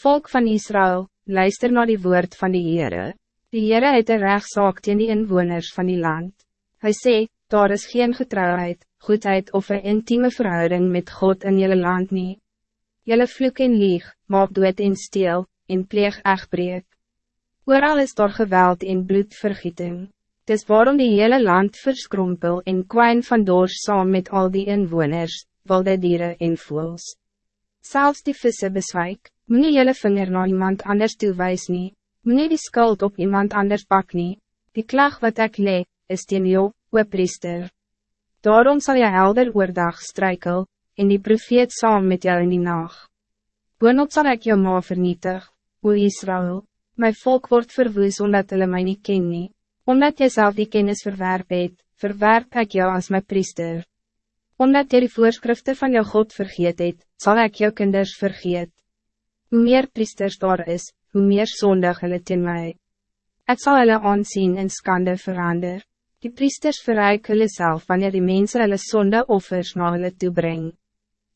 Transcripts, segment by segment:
Volk van Israël, luister naar die woord van die Heere. Die Heere het een rechtszaak teen die inwoners van die land. Hij sê, daar is geen getrouwheid, goedheid of een intieme verhouding met God in jullie land nie. Jelle vloek en lieg, maak dood en steel, en pleeg echtbreek. Ooral is daar geweld en bloedvergieting. Dis waarom die hele land verskrompel en kwijn van doors saam met al die inwoners, wilde dieren en voels. Zelfs die vissen bezwijk, moet nie jylle vinger na iemand anders toewijs nie, moet nie die skuld op iemand anders pak nie, die klag wat ik le, is teen jou, o priester. Daarom zal je helder oordag strijkel, en die profeet saam met jou in die nacht. Boonop zal ik jou ma vernietig, o Israël, mijn volk wordt verwoes omdat hulle my nie ken nie. Omdat jy zelf die kennis verwerp het, verwerp ik jou als mijn priester. Omdat jy die voorschriften van jou God vergeet het, zal ik jou kinders vergeet. Hoe meer priesters daar is, hoe meer zondig hulle teen my. Ek sal hulle aansien en skande verander. Die priesters verruik hulle self wanneer die mensen hulle sonde offers na hulle toebreng.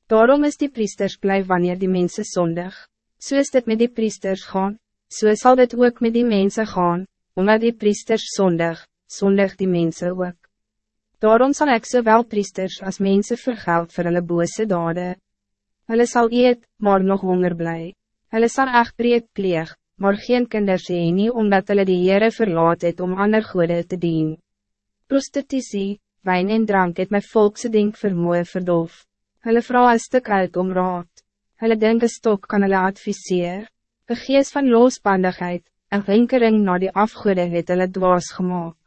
Daarom is die priesters blij wanneer die mensen zondig. Zo so is dit met die priesters gaan, zo so zal dit ook met die mensen gaan, omdat die priesters zondig, zondig die mensen ook. Daarom zal ik zowel priesters als mensen vergeld voor hulle bose dade. Hulle sal eet, maar nog honger bly. Hulle sal echt breed pleeg, maar geen kinders hee nie, omdat hulle die Heere verlaat het om ander goede te dien. Prostitutie, wijn en drank het my volkse ding vermoe verdoof. Hulle vrouw een stuk uit om raad. Hulle denk een stok kan hulle adviseer. Een geest van losbandigheid, en winkering na die afgoede het hulle dwaas gemaakt.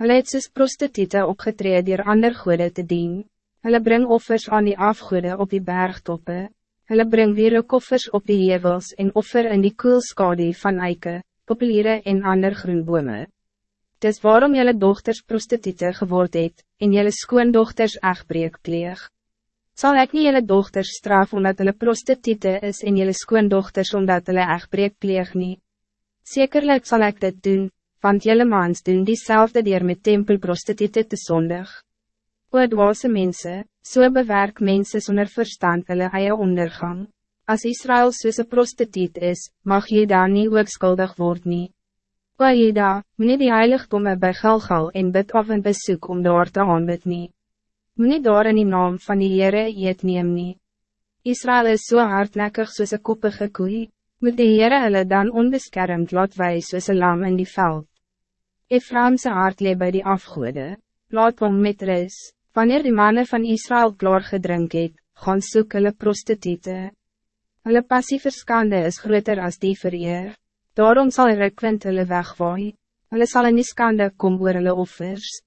Hulle het soos prostitute opgetree dier ander goede te dien. Hulle bring offers aan die afgoede op die bergtoppe. Hulle bring weer koffers op die hevels en offer in die koelskadie van eike, populiere en ander groenbome. Dis waarom jelle dochters prostitute geword het, en jelle skoondochters echtbreek pleeg. Zal ik niet jelle dochters straf omdat hulle prostitute is en jelle skoondochters omdat hulle echtbreek pleeg niet? Zekerlijk zal ik dit doen, want jullie mans doen diezelfde dier met tempelprostitute te zondig. O dwaase mense, so bewerk mense zonder verstand hulle eie ondergang. Als Israël soos een prostituut is, mag je daar niet ook skuldig word nie. O Jeda, meneer die heiligdomme by Galgal en bid af en besoek om daar te aanbid nie. Meneer daar in die naam van die Heere eet neem nie. Israël is so hardnekkig soos een koppige koeie moet die Heere hulle dan onbeskermd laat wijs soos een lam in die veld. Ephraimse hart lee by die afgoede, laat hom met ris, wanneer die mannen van Israël klaar gedrink het, gaan soek hulle prostitute. Hulle passie verskande is groter als die vereer, daarom zal er kwint hulle wegwaai, hulle sal in die skande kom oor hulle offers.